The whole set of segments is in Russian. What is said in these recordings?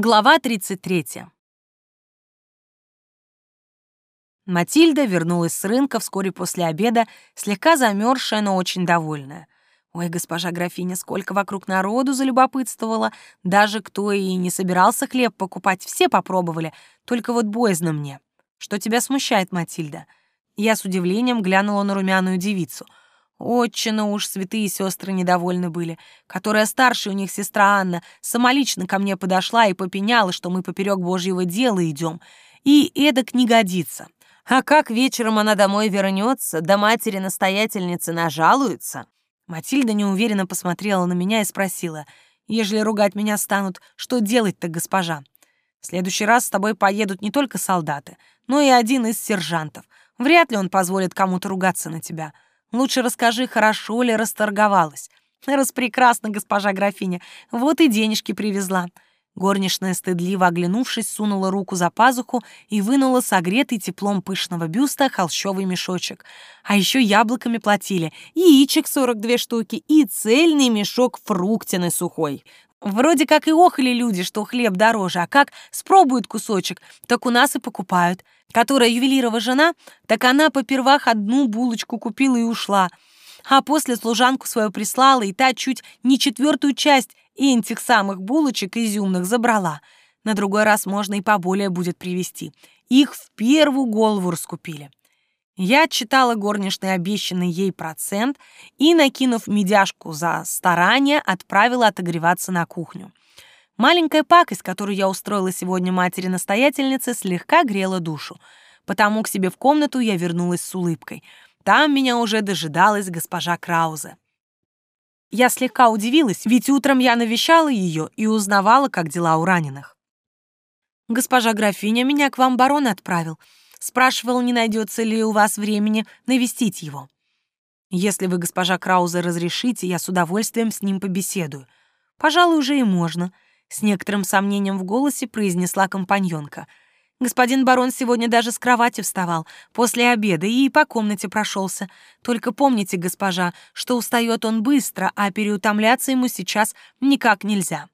Глава 33. Матильда вернулась с рынка вскоре после обеда, слегка замерзшая, но очень довольная. Ой, госпожа графиня, сколько вокруг народу залюбопытствовала. Даже кто и не собирался хлеб покупать, все попробовали. Только вот боязно мне. Что тебя смущает, Матильда? Я с удивлением глянула на румяную девицу — очень уж святые сестры недовольны были, которая старше у них сестра Анна самолично ко мне подошла и попеняла, что мы поперек Божьего дела идем, и эдак не годится. А как вечером она домой вернется, до матери-настоятельницы нажалуется? Матильда неуверенно посмотрела на меня и спросила, ежели ругать меня станут, что делать-то, госпожа? В следующий раз с тобой поедут не только солдаты, но и один из сержантов. Вряд ли он позволит кому-то ругаться на тебя — Лучше расскажи, хорошо ли расторговалась. Распрекрасно, госпожа графиня, вот и денежки привезла. Горничная, стыдливо оглянувшись, сунула руку за пазуху и вынула согретый теплом пышного бюста холщовый мешочек. А еще яблоками платили, яичек 42 штуки и цельный мешок фруктины сухой. Вроде как и охали люди, что хлеб дороже, а как спробуют кусочек, так у нас и покупают которая ювелирова жена, так она попервах одну булочку купила и ушла, а после служанку свою прислала, и та чуть не четвертую часть этих самых булочек изюмных забрала. На другой раз можно и поболее будет привезти. Их в первую голову раскупили. Я отчитала горничной обещанный ей процент и, накинув медяшку за старание, отправила отогреваться на кухню. Маленькая пакость, которую я устроила сегодня матери-настоятельнице, слегка грела душу. Потому к себе в комнату я вернулась с улыбкой. Там меня уже дожидалась госпожа Краузе. Я слегка удивилась, ведь утром я навещала ее и узнавала, как дела у раненых. «Госпожа графиня меня к вам барон отправил. Спрашивал, не найдется ли у вас времени навестить его. Если вы, госпожа Краузе, разрешите, я с удовольствием с ним побеседую. Пожалуй, уже и можно». С некоторым сомнением в голосе произнесла компаньонка. Господин барон сегодня даже с кровати вставал после обеда и по комнате прошелся. Только помните, госпожа, что устает он быстро, а переутомляться ему сейчас никак нельзя.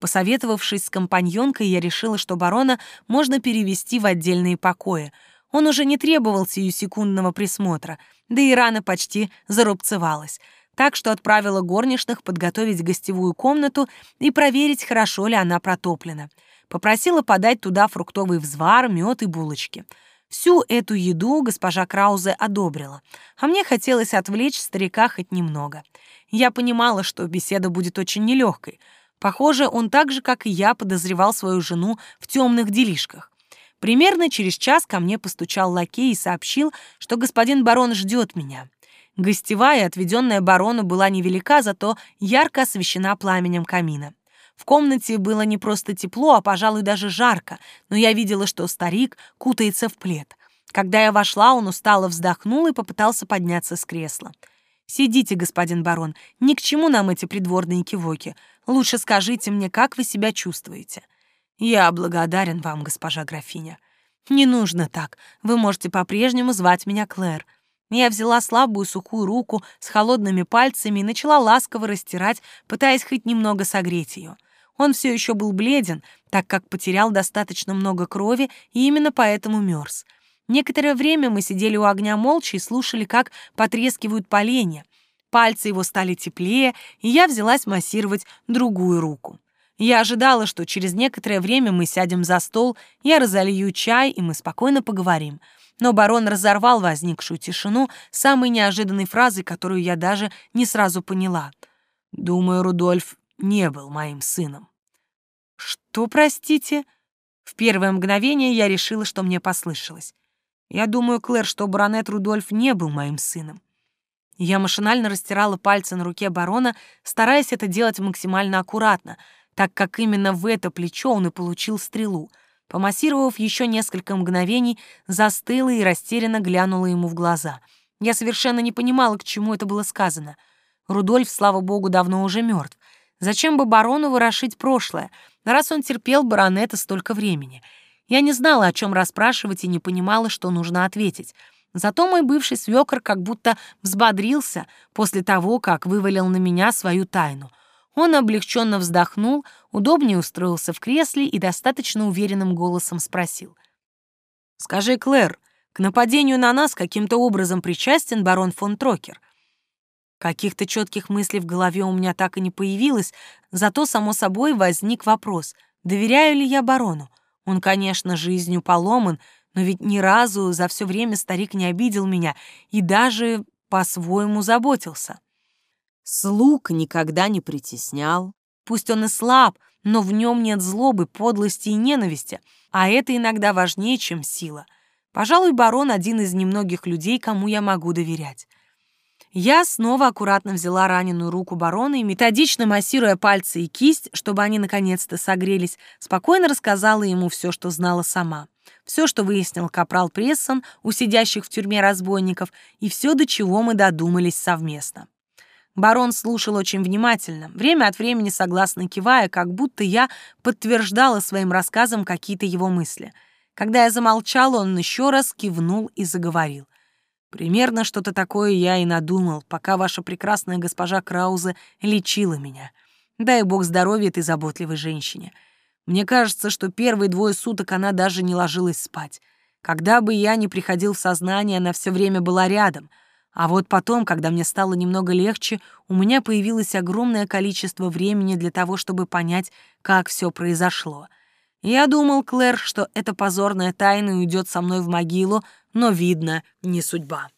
Посоветовавшись с компаньонкой, я решила, что барона можно перевести в отдельные покои. Он уже не требовал сиюсекундного присмотра, да и рана почти зарубцевалась — так что отправила горничных подготовить гостевую комнату и проверить, хорошо ли она протоплена. Попросила подать туда фруктовый взвар, мед и булочки. Всю эту еду госпожа Краузе одобрила, а мне хотелось отвлечь старика хоть немного. Я понимала, что беседа будет очень нелегкой. Похоже, он так же, как и я, подозревал свою жену в темных делишках. Примерно через час ко мне постучал лакей и сообщил, что господин барон ждет меня. Гостевая, отведенная барону, была невелика, зато ярко освещена пламенем камина. В комнате было не просто тепло, а, пожалуй, даже жарко, но я видела, что старик кутается в плед. Когда я вошла, он устало вздохнул и попытался подняться с кресла. «Сидите, господин барон, ни к чему нам эти придворные кивоки. Лучше скажите мне, как вы себя чувствуете». «Я благодарен вам, госпожа графиня». «Не нужно так. Вы можете по-прежнему звать меня Клэр. Я взяла слабую сухую руку с холодными пальцами и начала ласково растирать, пытаясь хоть немного согреть ее. Он все еще был бледен, так как потерял достаточно много крови и именно поэтому мерз. Некоторое время мы сидели у огня молча и слушали, как потрескивают поленья. Пальцы его стали теплее, и я взялась массировать другую руку. Я ожидала, что через некоторое время мы сядем за стол, я разолью чай, и мы спокойно поговорим — но барон разорвал возникшую тишину самой неожиданной фразой, которую я даже не сразу поняла. «Думаю, Рудольф не был моим сыном». «Что, простите?» В первое мгновение я решила, что мне послышалось. Я думаю, Клэр, что баронет Рудольф не был моим сыном. Я машинально растирала пальцы на руке барона, стараясь это делать максимально аккуратно, так как именно в это плечо он и получил стрелу — Помассировав еще несколько мгновений, застыла и растерянно глянула ему в глаза. Я совершенно не понимала, к чему это было сказано. Рудольф, слава богу, давно уже мертв. Зачем бы барону ворошить прошлое, раз он терпел баронета столько времени? Я не знала, о чем расспрашивать, и не понимала, что нужно ответить. Зато мой бывший свекор как будто взбодрился после того, как вывалил на меня свою тайну. Он облегченно вздохнул, удобнее устроился в кресле и достаточно уверенным голосом спросил. «Скажи, Клэр, к нападению на нас каким-то образом причастен барон фон Трокер?» Каких-то четких мыслей в голове у меня так и не появилось, зато, само собой, возник вопрос, доверяю ли я барону? Он, конечно, жизнью поломан, но ведь ни разу за все время старик не обидел меня и даже по-своему заботился. Слуг никогда не притеснял. Пусть он и слаб, но в нем нет злобы, подлости и ненависти, а это иногда важнее, чем сила. Пожалуй, барон — один из немногих людей, кому я могу доверять. Я снова аккуратно взяла раненую руку барона и, методично массируя пальцы и кисть, чтобы они наконец-то согрелись, спокойно рассказала ему все, что знала сама. Все, что выяснил капрал Прессон у сидящих в тюрьме разбойников, и все, до чего мы додумались совместно. Барон слушал очень внимательно, время от времени согласно кивая, как будто я подтверждала своим рассказом какие-то его мысли. Когда я замолчала, он еще раз кивнул и заговорил. Примерно что-то такое я и надумал, пока ваша прекрасная госпожа Краузе лечила меня. Дай бог здоровья этой заботливой женщине. Мне кажется, что первые двое суток она даже не ложилась спать. Когда бы я ни приходил в сознание, она все время была рядом. А вот потом, когда мне стало немного легче, у меня появилось огромное количество времени для того, чтобы понять, как все произошло. Я думал, Клэр, что эта позорная тайна уйдет со мной в могилу, но, видно, не судьба.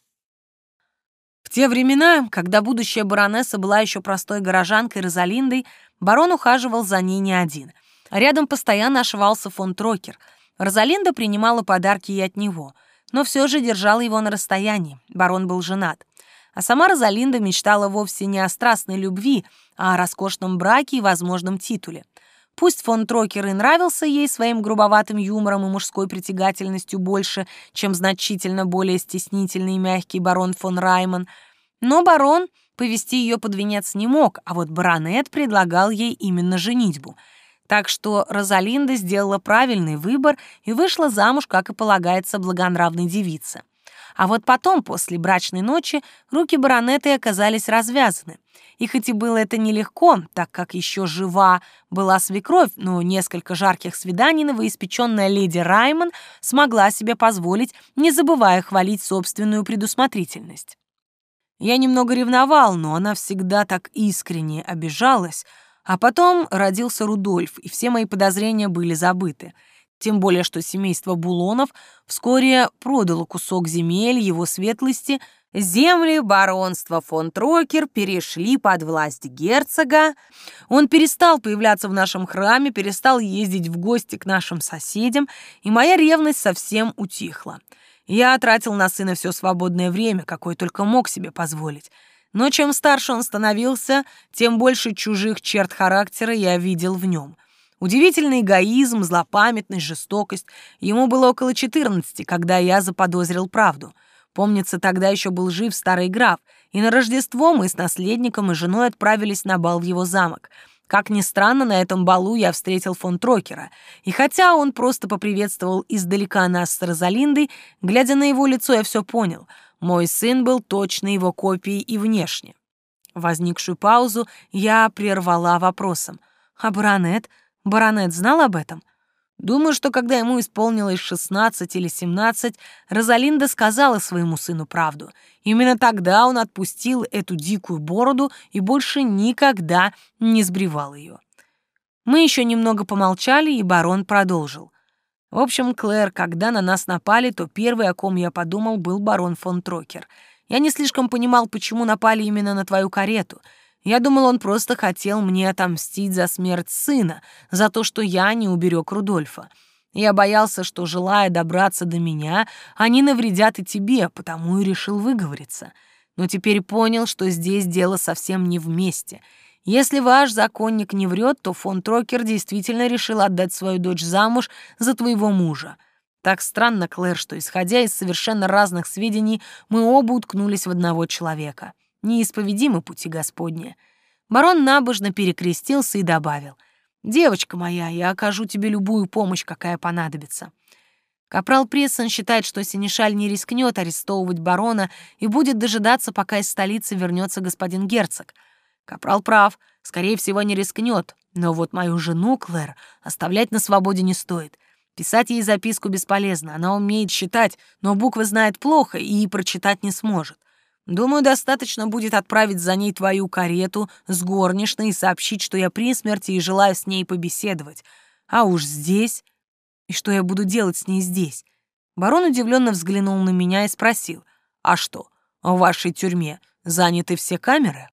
В те времена, когда будущая баронесса была еще простой горожанкой Розалиндой, барон ухаживал за ней не один. Рядом постоянно ошивался фон Трокер. Розалинда принимала подарки и от него, но все же держала его на расстоянии, барон был женат. А сама Розалинда мечтала вовсе не о страстной любви, а о роскошном браке и возможном титуле. Пусть фон Трокер и нравился ей своим грубоватым юмором и мужской притягательностью больше, чем значительно более стеснительный и мягкий барон фон Райман, но барон повести ее под венец не мог, а вот баронет предлагал ей именно женитьбу. Так что Розалинда сделала правильный выбор и вышла замуж, как и полагается благонравной девице. А вот потом, после брачной ночи, руки баронеты оказались развязаны. И хоть и было это нелегко, так как еще жива была свекровь, но несколько жарких свиданий новоиспеченная леди Раймон смогла себе позволить, не забывая хвалить собственную предусмотрительность. Я немного ревновал, но она всегда так искренне обижалась, а потом родился Рудольф, и все мои подозрения были забыты — тем более, что семейство Булонов вскоре продало кусок земель его светлости, земли баронства фон Трокер перешли под власть герцога, он перестал появляться в нашем храме, перестал ездить в гости к нашим соседям, и моя ревность совсем утихла. Я тратил на сына все свободное время, какое только мог себе позволить. Но чем старше он становился, тем больше чужих черт характера я видел в нем. Удивительный эгоизм, злопамятность, жестокость. Ему было около 14, когда я заподозрил правду. Помнится, тогда еще был жив старый граф, и на Рождество мы с наследником и женой отправились на бал в его замок. Как ни странно, на этом балу я встретил фон Трокера, и хотя он просто поприветствовал издалека нас с Розалиндой, глядя на его лицо, я все понял. Мой сын был точно его копией и внешне. Возникшую паузу я прервала вопросом. «А баронет? Баронет знал об этом? Думаю, что когда ему исполнилось 16 или 17, Розалинда сказала своему сыну правду. Именно тогда он отпустил эту дикую бороду и больше никогда не сбривал ее. Мы еще немного помолчали, и барон продолжил. В общем, Клэр, когда на нас напали, то первый, о ком я подумал, был барон фон Трокер. Я не слишком понимал, почему напали именно на твою карету — я думал, он просто хотел мне отомстить за смерть сына, за то, что я не уберег Рудольфа. Я боялся, что, желая добраться до меня, они навредят и тебе, потому и решил выговориться. Но теперь понял, что здесь дело совсем не вместе. Если ваш законник не врет, то фон Трокер действительно решил отдать свою дочь замуж за твоего мужа. Так странно, Клэр, что, исходя из совершенно разных сведений, мы оба уткнулись в одного человека неисповедимы пути Господни. Барон набожно перекрестился и добавил, «Девочка моя, я окажу тебе любую помощь, какая понадобится». Капрал Прессон считает, что Синишаль не рискнет арестовывать барона и будет дожидаться, пока из столицы вернется господин герцог. Капрал прав, скорее всего, не рискнет, но вот мою жену, Клэр, оставлять на свободе не стоит. Писать ей записку бесполезно, она умеет считать, но буквы знает плохо и прочитать не сможет. Думаю, достаточно будет отправить за ней твою карету с горничной и сообщить, что я при смерти и желаю с ней побеседовать. А уж здесь... И что я буду делать с ней здесь? Барон удивленно взглянул на меня и спросил, «А что, в вашей тюрьме заняты все камеры?»